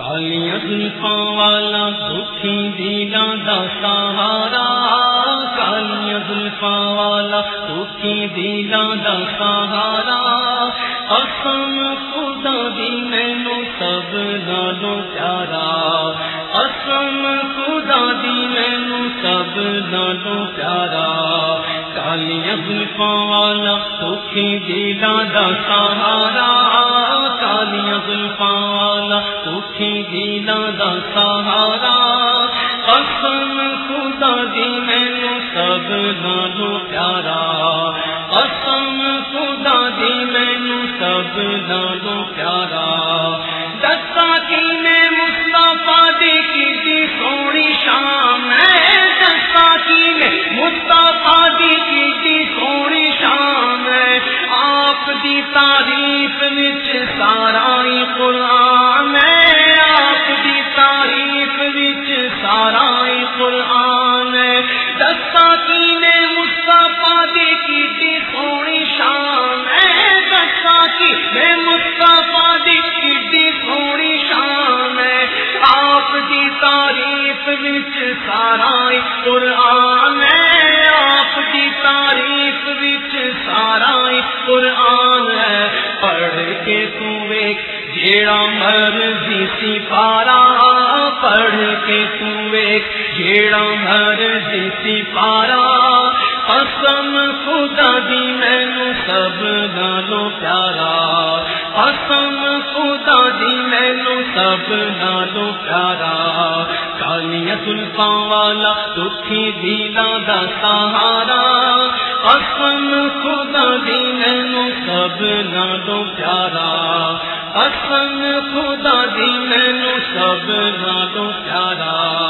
کالیاں زلفاں والا دکھی دینا دا سہارا کالیاں زلفاں والا دکھی دینا دا سہارا اسم خدا دی مینو سب نالو پیارا اسم خدا دی مینو سب نالو پیارا کالیاں زلفاں والا دکھی دینا دا سہارا دکھی دینا دا سہارا، قسم خدا دی مینو سب نالو پیارا۔ قسم خدا دی مینو سب نالو پیارا۔ وچ سارا قرآن ہے، آپ دی تعریف وچ سارا قرآن ہے۔ پڑھ کے تو ایک جیڑا مرضی سی پارا پڑھ کے تو ایک جیڑا مرضی سی پارا قسم خدا دی مینو سب نالو پیارا۔ قسم خدا دی مینو سب نالو پیارا کالیاں سلفا والا دکھی دیلا دا سہارا۔ اصل خدا دی مینو سب نالو پیارا۔ اصل خدا دی مینو سب نالو پیارا۔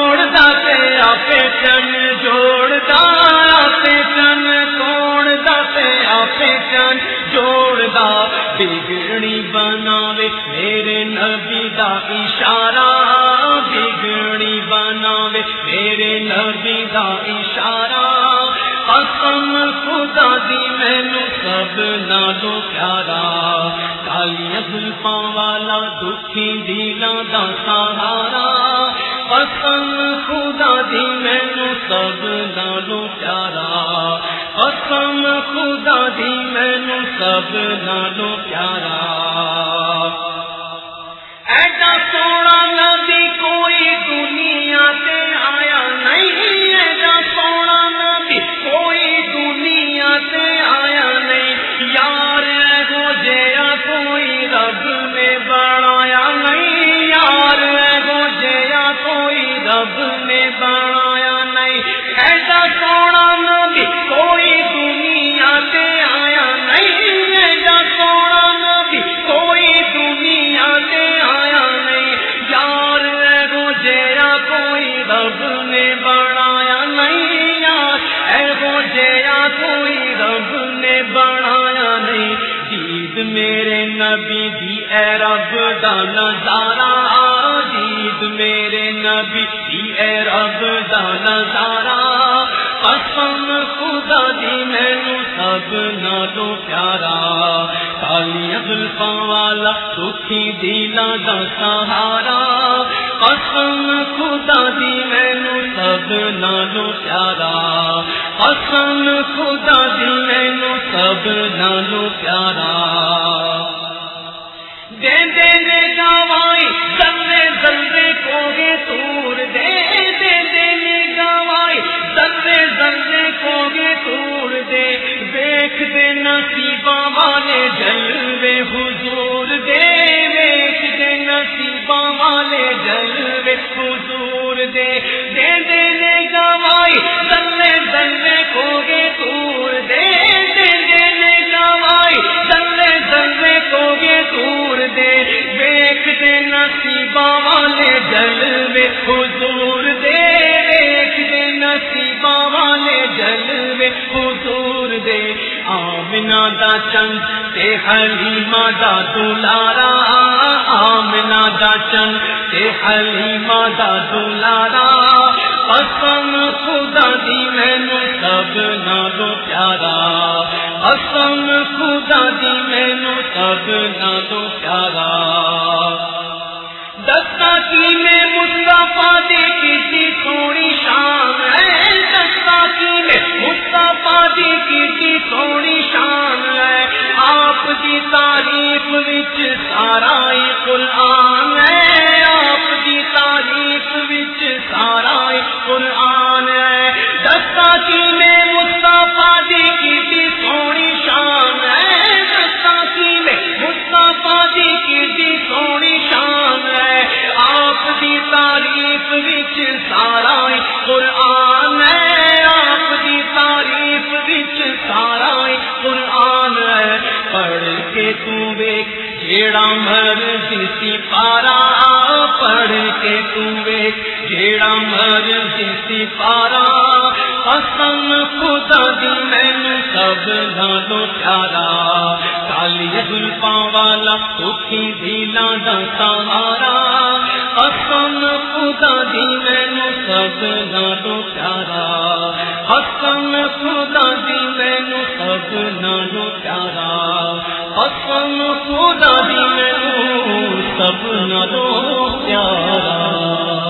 میرے نبی دا اشارہ بگڑی بناوے میرے نبی دا اشارہ۔ قسم خدا دی مینو سب نالو پیارا۔ کالیاں زلفاں والا، دکھی دینا دا سہارا۔ قسم خدا دی مینو سب نالو پیارا۔ قسم خدا دی مینو سب نالو پیارا۔ ایڈا سونا نبی کوئی دنیا تے آیا نہیں ایڈا سونا نبی کوئی دنیا تے آیا نہیں۔ یار گو جیا کوئی رب نے بنایا نہیں۔ یار گو جیا کوئی رب نے بنایا نہیں۔ ایڈا سونا میرے نبی دی اے رب دا نظارہ جید میرے نبی دی اے رب دا نظارہ قسم خدا دی مینو سب نالو پیارا۔ کالیاں زلفاں والا دکھی دیلا دا سہارا۔ قسم خدا دی مینو سب نالو پیارا۔ قسم خدا دی مینو سب نالو پیارا۔ دے دے دے گوائی زلے زلے کو گے تور۔ دے دے دے نے گوائی زلے زلے کو گے تور۔ دے دیکھ دے نصیبہ والے جلوے حضور۔ دے دیکھ دے نصیبہ والے جلوے حضور۔ حضور دے دیکھ دے نصیب والے جلوے حضور دے۔ آمنا دا چند تے حلیمہ دا دلارا۔ آمنا دا چند تے حلیمہ دا دلارا۔ قسم خدا دی مینو سب نالو پیارا۔ قسم خدا دی مینو سب نالو پیارا۔ قرآن ہے آپ کی تاریخ بچ سارا قرآن پڑھ کے مر جسی پارا پڑھ کے تو ویک مر جسی پارا۔ قسم خدا دی مینو سب نالو پیارا۔ کالی زلفا والا سکھی دلا دا سہارا۔ قسم خدا دی مینو سب نالو پیارا۔ قسم خدا دی مینو سب نالو پیارا۔ قسم خدا دی مینو سب نالو پیارا۔